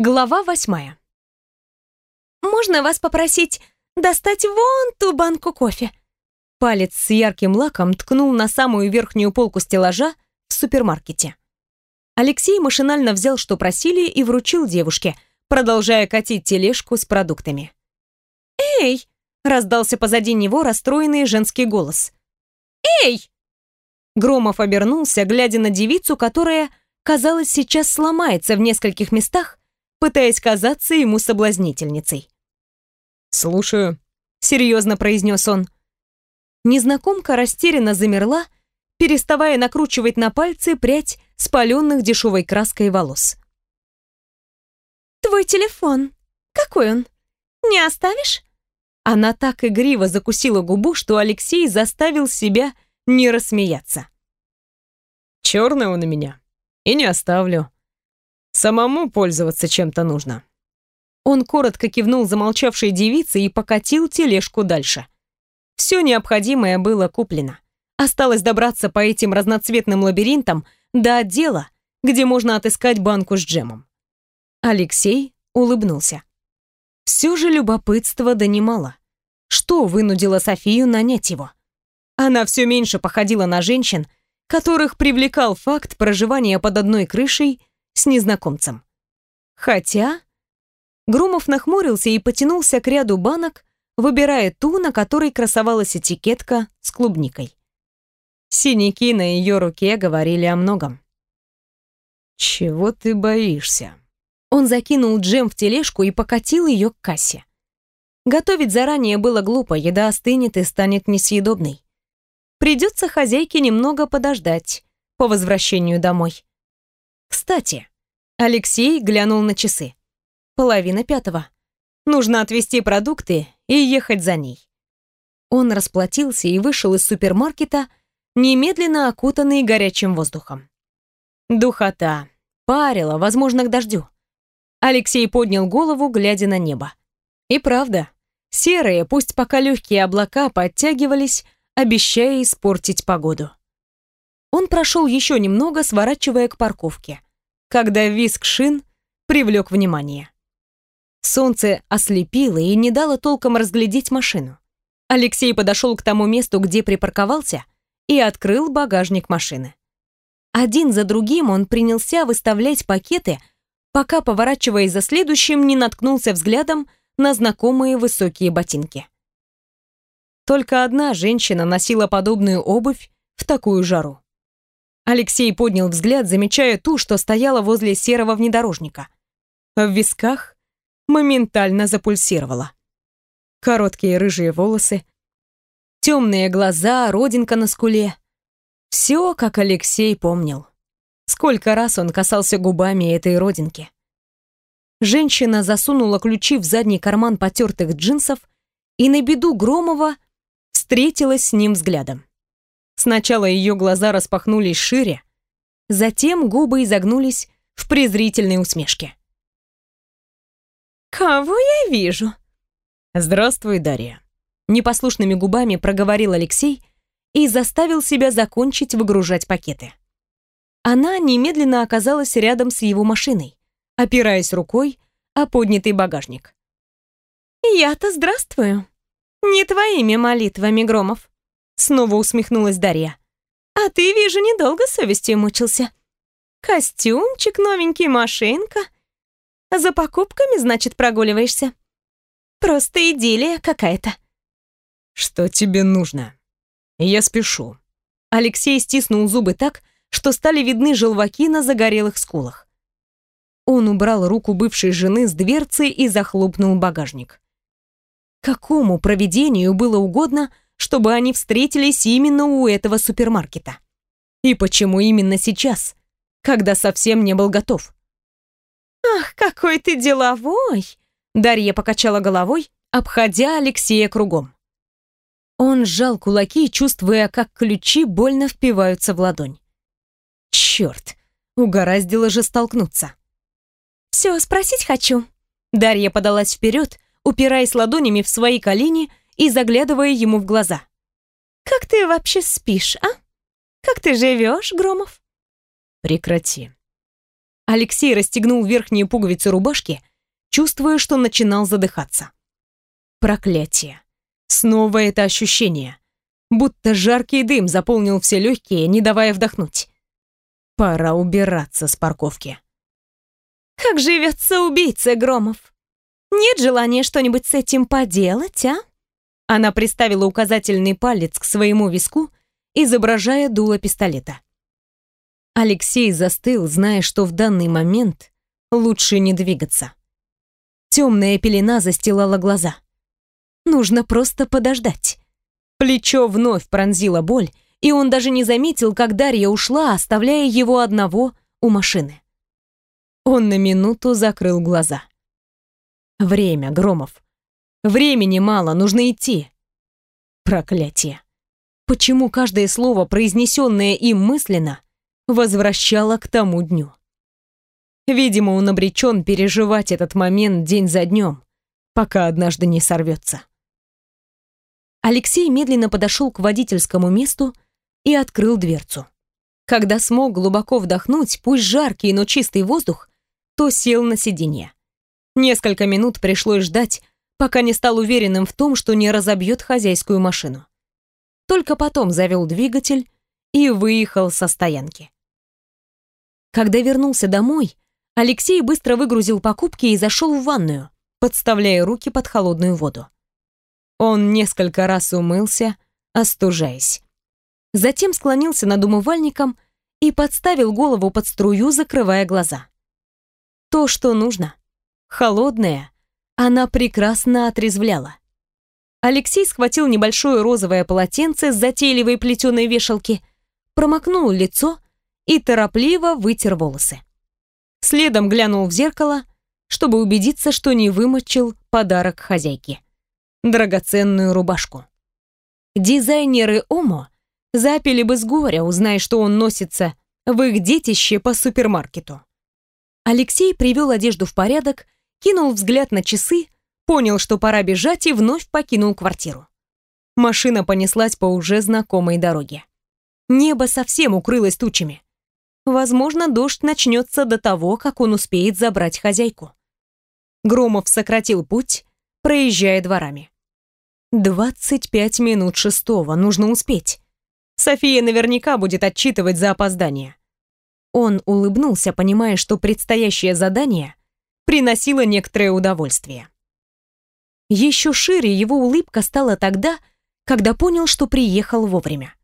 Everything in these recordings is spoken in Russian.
Глава восьмая. «Можно вас попросить достать вон ту банку кофе?» Палец с ярким лаком ткнул на самую верхнюю полку стеллажа в супермаркете. Алексей машинально взял, что просили, и вручил девушке, продолжая катить тележку с продуктами. «Эй!» — раздался позади него расстроенный женский голос. «Эй!» Громов обернулся, глядя на девицу, которая, казалось, сейчас сломается в нескольких местах, пытаясь казаться ему соблазнительницей. «Слушаю», — серьезно произнес он. Незнакомка растерянно замерла, переставая накручивать на пальцы прядь спаленных дешевой краской волос. «Твой телефон. Какой он? Не оставишь?» Она так игриво закусила губу, что Алексей заставил себя не рассмеяться. «Черный он у меня. И не оставлю. Самому пользоваться чем-то нужно. Он коротко кивнул замолчавшей девице и покатил тележку дальше. Все необходимое было куплено. Осталось добраться по этим разноцветным лабиринтам до отдела, где можно отыскать банку с джемом. Алексей улыбнулся. Все же любопытство донимало. Что вынудило Софию нанять его? Она все меньше походила на женщин, которых привлекал факт проживания под одной крышей с незнакомцем. Хотя... Грумов нахмурился и потянулся к ряду банок, выбирая ту, на которой красовалась этикетка с клубникой. Синяки на ее руке говорили о многом. «Чего ты боишься?» Он закинул джем в тележку и покатил ее к кассе. Готовить заранее было глупо, еда остынет и станет несъедобной. Придется хозяйке немного подождать по возвращению домой. Кстати, Алексей глянул на часы. Половина пятого. Нужно отвезти продукты и ехать за ней. Он расплатился и вышел из супермаркета, немедленно окутанный горячим воздухом. Духота. Парило, возможно, к дождю. Алексей поднял голову, глядя на небо. И правда, серые, пусть пока легкие облака подтягивались, обещая испортить погоду. Он прошел еще немного, сворачивая к парковке когда визг шин привлек внимание. Солнце ослепило и не дало толком разглядеть машину. Алексей подошел к тому месту, где припарковался, и открыл багажник машины. Один за другим он принялся выставлять пакеты, пока, поворачиваясь за следующим, не наткнулся взглядом на знакомые высокие ботинки. Только одна женщина носила подобную обувь в такую жару. Алексей поднял взгляд, замечая ту, что стояла возле серого внедорожника. В висках моментально запульсировало. Короткие рыжие волосы, темные глаза, родинка на скуле. Все, как Алексей помнил. Сколько раз он касался губами этой родинки. Женщина засунула ключи в задний карман потертых джинсов и на беду Громова встретилась с ним взглядом. Сначала ее глаза распахнулись шире, затем губы изогнулись в презрительной усмешке. «Кого я вижу?» «Здравствуй, Дарья», — непослушными губами проговорил Алексей и заставил себя закончить выгружать пакеты. Она немедленно оказалась рядом с его машиной, опираясь рукой о поднятый багажник. «Я-то здравствую. Не твоими молитвами, Громов. Снова усмехнулась Дарья. А ты, вижу, недолго совестью мучился. Костюмчик новенький, машинка. За покупками, значит, прогуливаешься. Просто идиллия какая-то. Что тебе нужно? Я спешу. Алексей стиснул зубы так, что стали видны желваки на загорелых скулах. Он убрал руку бывшей жены с дверцы и захлопнул багажник. Какому провидению было угодно, чтобы они встретились именно у этого супермаркета. И почему именно сейчас, когда совсем не был готов? «Ах, какой ты деловой!» Дарья покачала головой, обходя Алексея кругом. Он сжал кулаки, чувствуя, как ключи больно впиваются в ладонь. Черт, угораздило же столкнуться. «Все, спросить хочу». Дарья подалась вперед, упираясь ладонями в свои колени и заглядывая ему в глаза. «Как ты вообще спишь, а? Как ты живешь, Громов?» «Прекрати». Алексей расстегнул верхние пуговицы рубашки, чувствуя, что начинал задыхаться. Проклятие. Снова это ощущение. Будто жаркий дым заполнил все легкие, не давая вдохнуть. Пора убираться с парковки. «Как живется убийца, Громов? Нет желания что-нибудь с этим поделать, а?» Она приставила указательный палец к своему виску, изображая дуло пистолета. Алексей застыл, зная, что в данный момент лучше не двигаться. Темная пелена застилала глаза. Нужно просто подождать. Плечо вновь пронзила боль, и он даже не заметил, как Дарья ушла, оставляя его одного у машины. Он на минуту закрыл глаза. Время, Громов. Времени мало, нужно идти. Проклятие. Почему каждое слово, произнесенное им мысленно, возвращало к тому дню? Видимо, он обречен переживать этот момент день за днем, пока однажды не сорвется. Алексей медленно подошел к водительскому месту и открыл дверцу. Когда смог глубоко вдохнуть, пусть жаркий, но чистый воздух, то сел на сиденье. Несколько минут пришлось ждать, пока не стал уверенным в том, что не разобьет хозяйскую машину. Только потом завел двигатель и выехал со стоянки. Когда вернулся домой, Алексей быстро выгрузил покупки и зашел в ванную, подставляя руки под холодную воду. Он несколько раз умылся, остужаясь. Затем склонился над умывальником и подставил голову под струю, закрывая глаза. То, что нужно. Холодное, она прекрасно отрезвляла. Алексей схватил небольшое розовое полотенце с затейливой плетеной вешалки, промокнул лицо и торопливо вытер волосы. Следом глянул в зеркало, чтобы убедиться, что не вымочил подарок хозяйке. Драгоценную рубашку. Дизайнеры Омо запили бы с горя, узная, что он носится в их детище по супермаркету. Алексей привел одежду в порядок кинул взгляд на часы, понял, что пора бежать и вновь покинул квартиру. Машина понеслась по уже знакомой дороге. Небо совсем укрылось тучами. Возможно, дождь начнется до того, как он успеет забрать хозяйку. Громов сократил путь, проезжая дворами. «Двадцать пять минут шестого, нужно успеть. София наверняка будет отчитывать за опоздание». Он улыбнулся, понимая, что предстоящее задание приносило некоторое удовольствие. Еще шире его улыбка стала тогда, когда понял, что приехал вовремя.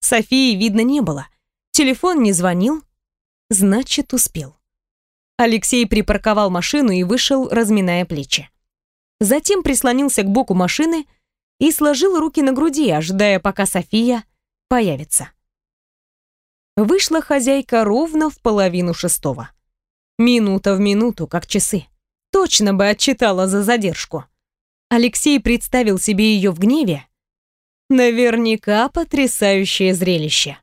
Софии видно не было, телефон не звонил, значит, успел. Алексей припарковал машину и вышел, разминая плечи. Затем прислонился к боку машины и сложил руки на груди, ожидая, пока София появится. Вышла хозяйка ровно в половину шестого. Минута в минуту, как часы. Точно бы отчитала за задержку. Алексей представил себе ее в гневе. Наверняка потрясающее зрелище.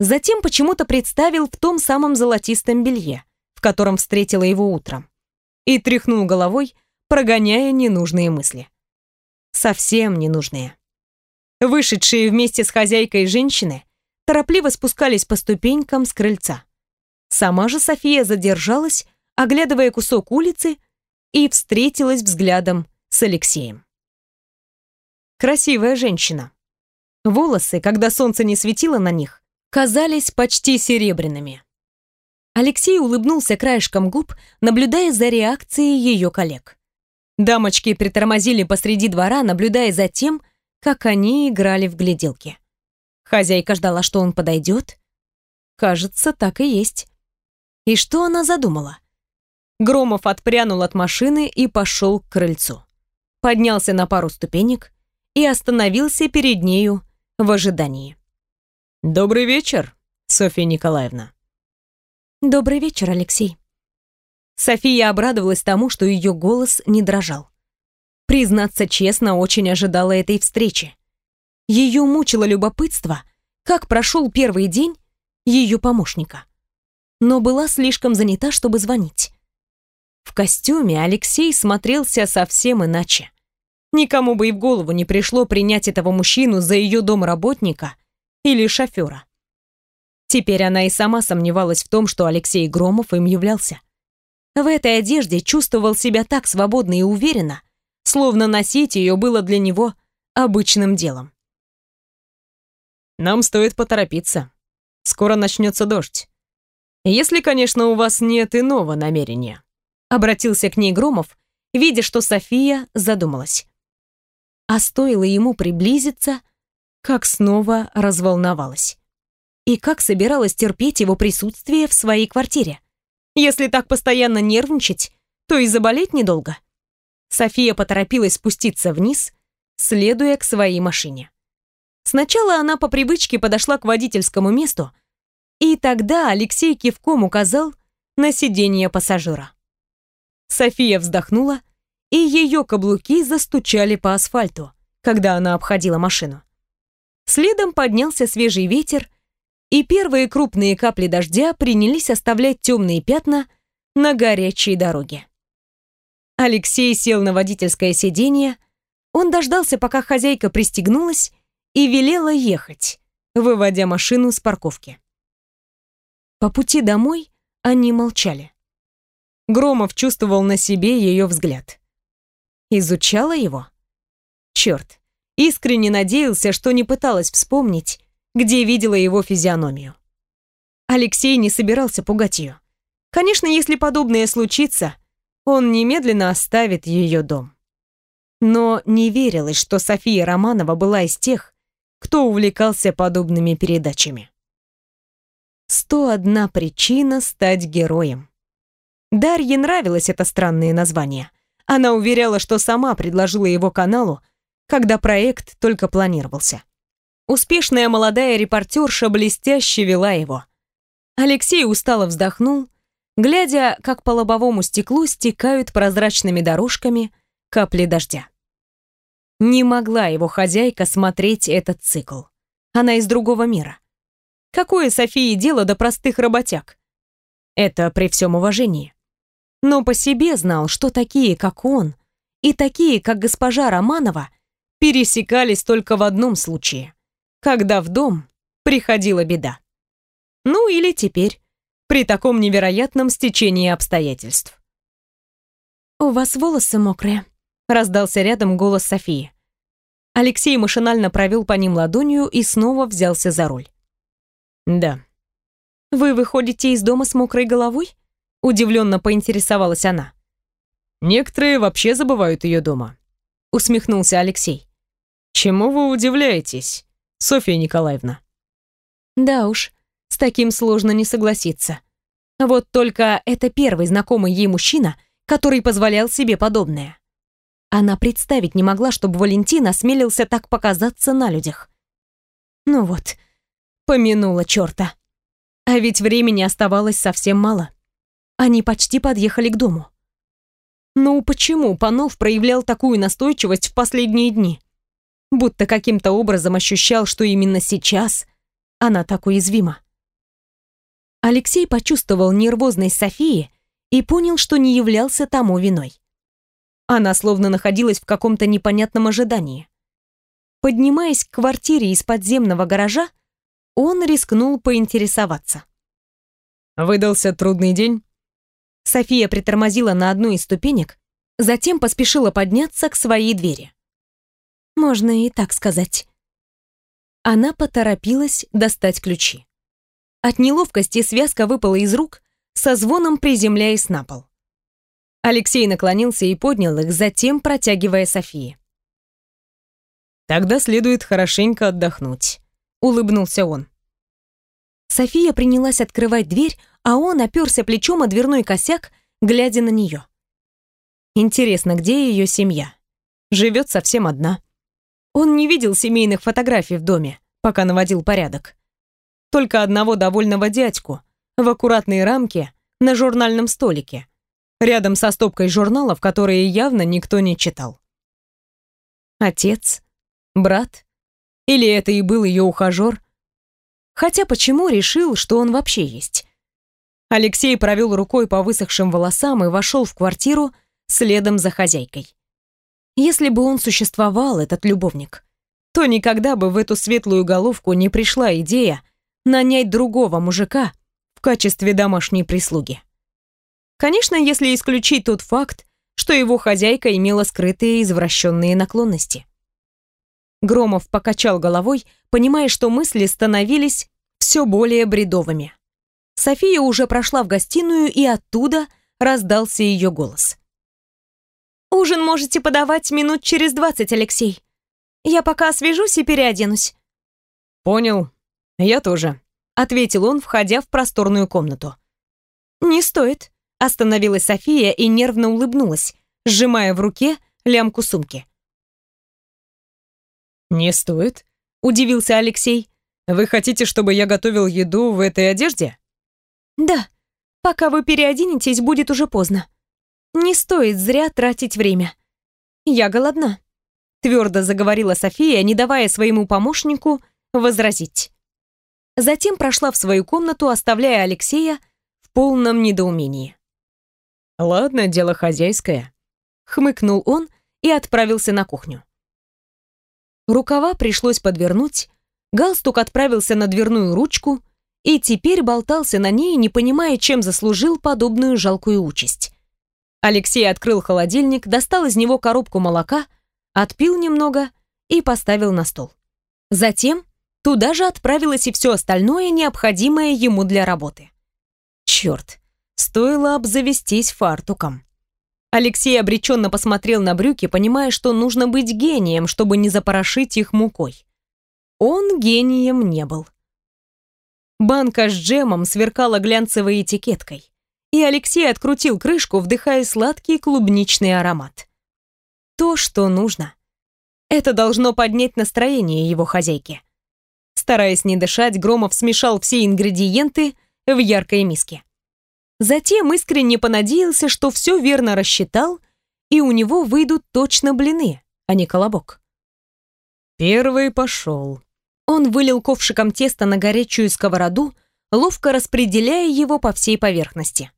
Затем почему-то представил в том самом золотистом белье, в котором встретила его утром. И тряхнул головой, прогоняя ненужные мысли. Совсем ненужные. Вышедшие вместе с хозяйкой женщины торопливо спускались по ступенькам с крыльца. Сама же София задержалась, оглядывая кусок улицы, и встретилась взглядом с Алексеем. Красивая женщина. Волосы, когда солнце не светило на них, казались почти серебряными. Алексей улыбнулся краешком губ, наблюдая за реакцией ее коллег. Дамочки притормозили посреди двора, наблюдая за тем, как они играли в гляделки. Хозяйка ждала, что он подойдет. Кажется, так и есть. И что она задумала? Громов отпрянул от машины и пошел к крыльцу. Поднялся на пару ступенек и остановился перед нею в ожидании. «Добрый вечер, Софья Николаевна». «Добрый вечер, Алексей». София обрадовалась тому, что ее голос не дрожал. Признаться честно, очень ожидала этой встречи. Ее мучило любопытство, как прошел первый день ее помощника но была слишком занята, чтобы звонить. В костюме Алексей смотрелся совсем иначе. Никому бы и в голову не пришло принять этого мужчину за ее домработника или шофера. Теперь она и сама сомневалась в том, что Алексей Громов им являлся. В этой одежде чувствовал себя так свободно и уверенно, словно носить ее было для него обычным делом. «Нам стоит поторопиться. Скоро начнется дождь. Если, конечно, у вас нет иного намерения», обратился к ней Громов, видя, что София задумалась. А стоило ему приблизиться, как снова разволновалась. И как собиралась терпеть его присутствие в своей квартире? Если так постоянно нервничать, то и заболеть недолго. София поторопилась спуститься вниз, следуя к своей машине. Сначала она по привычке подошла к водительскому месту, и тогда Алексей кивком указал на сиденье пассажира. София вздохнула, и ее каблуки застучали по асфальту, когда она обходила машину. Следом поднялся свежий ветер, и первые крупные капли дождя принялись оставлять темные пятна на горячей дороге. Алексей сел на водительское сиденье, он дождался, пока хозяйка пристегнулась и велела ехать, выводя машину с парковки. По пути домой они молчали. Громов чувствовал на себе ее взгляд. Изучала его? Черт, искренне надеялся, что не пыталась вспомнить, где видела его физиономию. Алексей не собирался пугать ее. Конечно, если подобное случится, он немедленно оставит ее дом. Но не верилось, что София Романова была из тех, кто увлекался подобными передачами. «Сто одна причина стать героем». Дарье нравилось это странное название. Она уверяла, что сама предложила его каналу, когда проект только планировался. Успешная молодая репортерша блестяще вела его. Алексей устало вздохнул, глядя, как по лобовому стеклу стекают прозрачными дорожками капли дождя. Не могла его хозяйка смотреть этот цикл. Она из другого мира. Какое Софии дело до простых работяг? Это при всем уважении. Но по себе знал, что такие, как он, и такие, как госпожа Романова, пересекались только в одном случае, когда в дом приходила беда. Ну или теперь, при таком невероятном стечении обстоятельств. «У вас волосы мокрые», — раздался рядом голос Софии. Алексей машинально провел по ним ладонью и снова взялся за руль. «Да». «Вы выходите из дома с мокрой головой?» — удивленно поинтересовалась она. «Некоторые вообще забывают ее дома», — усмехнулся Алексей. «Чему вы удивляетесь, Софья Николаевна?» «Да уж, с таким сложно не согласиться. Вот только это первый знакомый ей мужчина, который позволял себе подобное. Она представить не могла, чтобы Валентин осмелился так показаться на людях. Ну вот, помянула черта. А ведь времени оставалось совсем мало. Они почти подъехали к дому. Ну почему Панов проявлял такую настойчивость в последние дни? будто каким-то образом ощущал, что именно сейчас она так уязвима. Алексей почувствовал нервозность Софии и понял, что не являлся тому виной. Она словно находилась в каком-то непонятном ожидании. Поднимаясь к квартире из подземного гаража, он рискнул поинтересоваться. «Выдался трудный день?» София притормозила на одну из ступенек, затем поспешила подняться к своей двери. Можно и так сказать. Она поторопилась достать ключи. От неловкости связка выпала из рук, со звоном приземляясь на пол. Алексей наклонился и поднял их, затем протягивая Софии. «Тогда следует хорошенько отдохнуть», — улыбнулся он. София принялась открывать дверь, а он оперся плечом о дверной косяк, глядя на нее. Интересно, где ее семья? Живет совсем одна. Он не видел семейных фотографий в доме, пока наводил порядок. Только одного довольного дядьку в аккуратной рамке на журнальном столике, рядом со стопкой журналов, которые явно никто не читал. Отец? Брат? Или это и был ее ухажер? Хотя почему решил, что он вообще есть? Алексей провел рукой по высохшим волосам и вошел в квартиру следом за хозяйкой. Если бы он существовал, этот любовник, то никогда бы в эту светлую головку не пришла идея нанять другого мужика в качестве домашней прислуги. Конечно, если исключить тот факт, что его хозяйка имела скрытые извращенные наклонности. Громов покачал головой, понимая, что мысли становились все более бредовыми. София уже прошла в гостиную, и оттуда раздался ее голос. «Ужин можете подавать минут через двадцать, Алексей. Я пока освежусь и переоденусь». «Понял. Я тоже», — ответил он, входя в просторную комнату. «Не стоит», — остановилась София и нервно улыбнулась, сжимая в руке лямку сумки. «Не стоит?» — удивился Алексей. «Вы хотите, чтобы я готовил еду в этой одежде?» «Да. Пока вы переоденетесь, будет уже поздно. Не стоит зря тратить время. Я голодна», — твердо заговорила София, не давая своему помощнику возразить. Затем прошла в свою комнату, оставляя Алексея в полном недоумении. «Ладно, дело хозяйское», — хмыкнул он и отправился на кухню. Рукава пришлось подвернуть, галстук отправился на дверную ручку и теперь болтался на ней, не понимая, чем заслужил подобную жалкую участь. Алексей открыл холодильник, достал из него коробку молока, отпил немного и поставил на стол. Затем туда же отправилось и все остальное, необходимое ему для работы. Черт, стоило обзавестись фартуком. Алексей обреченно посмотрел на брюки, понимая, что нужно быть гением, чтобы не запорошить их мукой. Он гением не был. Банка с джемом сверкала глянцевой этикеткой, и Алексей открутил крышку, вдыхая сладкий клубничный аромат. То, что нужно. Это должно поднять настроение его хозяйки. Стараясь не дышать, Громов смешал все ингредиенты в яркой миске. Затем искренне понадеялся, что все верно рассчитал, и у него выйдут точно блины, а не колобок. Первый пошел. Он вылил ковшиком теста на горячую сковороду, ловко распределяя его по всей поверхности.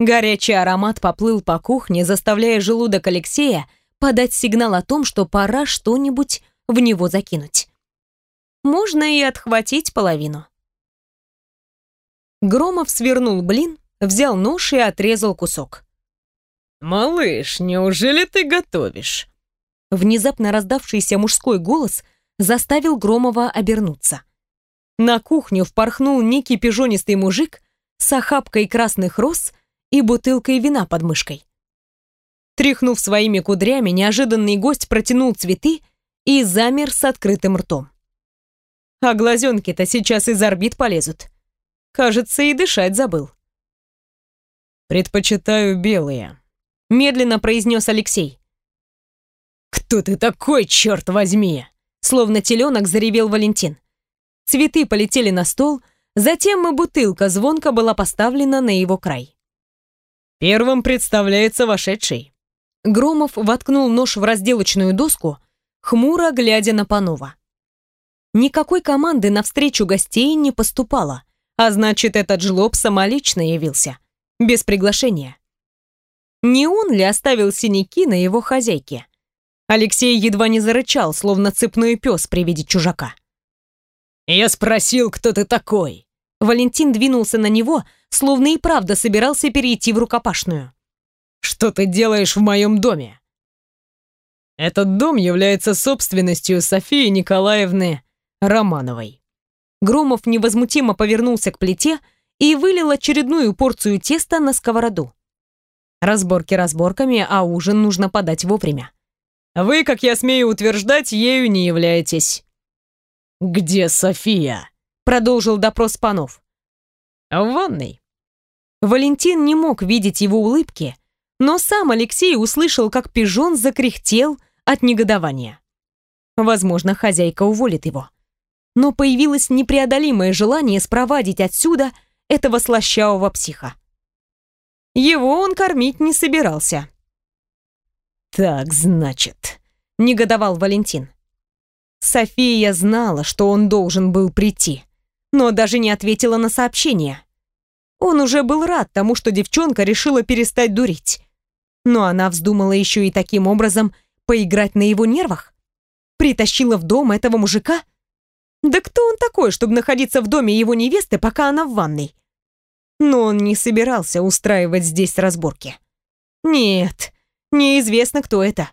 Горячий аромат поплыл по кухне, заставляя желудок Алексея подать сигнал о том, что пора что-нибудь в него закинуть. Можно и отхватить половину. Громов свернул блин, взял нож и отрезал кусок. «Малыш, неужели ты готовишь?» Внезапно раздавшийся мужской голос заставил Громова обернуться. На кухню впорхнул некий пижонистый мужик с охапкой красных роз и бутылкой вина под мышкой. Тряхнув своими кудрями, неожиданный гость протянул цветы и замер с открытым ртом. А глазенки-то сейчас из орбит полезут. Кажется, и дышать забыл. «Предпочитаю белые», — медленно произнес Алексей. «Кто ты такой, черт возьми?» Словно теленок заревел Валентин. Цветы полетели на стол, затем и бутылка звонко была поставлена на его край. «Первым представляется вошедший». Громов воткнул нож в разделочную доску, хмуро глядя на Панова. Никакой команды навстречу гостей не поступало, а значит, этот жлоб самолично явился без приглашения. Не он ли оставил синяки на его хозяйке? Алексей едва не зарычал, словно цепной пес при виде чужака. «Я спросил, кто ты такой?» Валентин двинулся на него, словно и правда собирался перейти в рукопашную. «Что ты делаешь в моем доме?» «Этот дом является собственностью Софии Николаевны Романовой». Громов невозмутимо повернулся к плите и вылил очередную порцию теста на сковороду. Разборки разборками, а ужин нужно подать вовремя. Вы, как я смею утверждать, ею не являетесь. Где София? Продолжил допрос панов. В ванной. Валентин не мог видеть его улыбки, но сам Алексей услышал, как пижон закряхтел от негодования. Возможно, хозяйка уволит его. Но появилось непреодолимое желание спровадить отсюда – этого слащавого психа. Его он кормить не собирался. «Так, значит», — негодовал Валентин. София знала, что он должен был прийти, но даже не ответила на сообщение. Он уже был рад тому, что девчонка решила перестать дурить. Но она вздумала еще и таким образом поиграть на его нервах? Притащила в дом этого мужика? Да кто он такой, чтобы находиться в доме его невесты, пока она в ванной? Но он не собирался устраивать здесь разборки. Нет, неизвестно, кто это.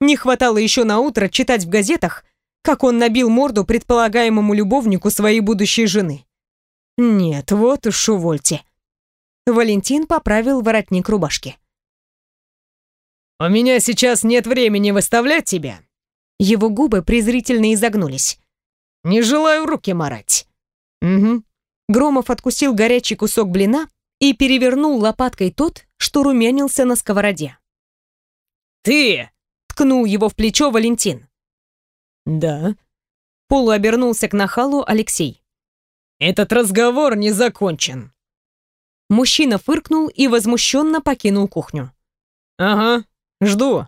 Не хватало еще на утро читать в газетах, как он набил морду предполагаемому любовнику своей будущей жены. Нет, вот уж увольте. Валентин поправил воротник рубашки. «У меня сейчас нет времени выставлять тебя». Его губы презрительно изогнулись. «Не желаю руки марать». «Угу». Громов откусил горячий кусок блина и перевернул лопаткой тот, что румянился на сковороде. «Ты!» — ткнул его в плечо Валентин. «Да». Полу обернулся к нахалу Алексей. «Этот разговор не закончен». Мужчина фыркнул и возмущенно покинул кухню. «Ага, жду».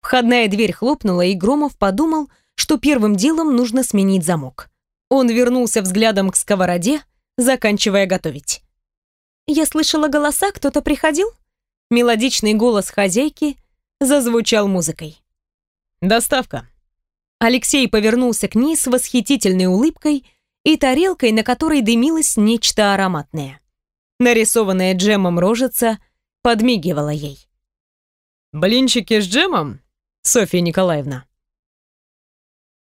Входная дверь хлопнула, и Громов подумал, что первым делом нужно сменить замок. Он вернулся взглядом к сковороде, заканчивая готовить. «Я слышала голоса, кто-то приходил?» Мелодичный голос хозяйки зазвучал музыкой. «Доставка», Алексей повернулся к ней с восхитительной улыбкой и тарелкой, на которой дымилось нечто ароматное. Нарисованная джемом рожица подмигивала ей. «Блинчики с джемом, Софья Николаевна?»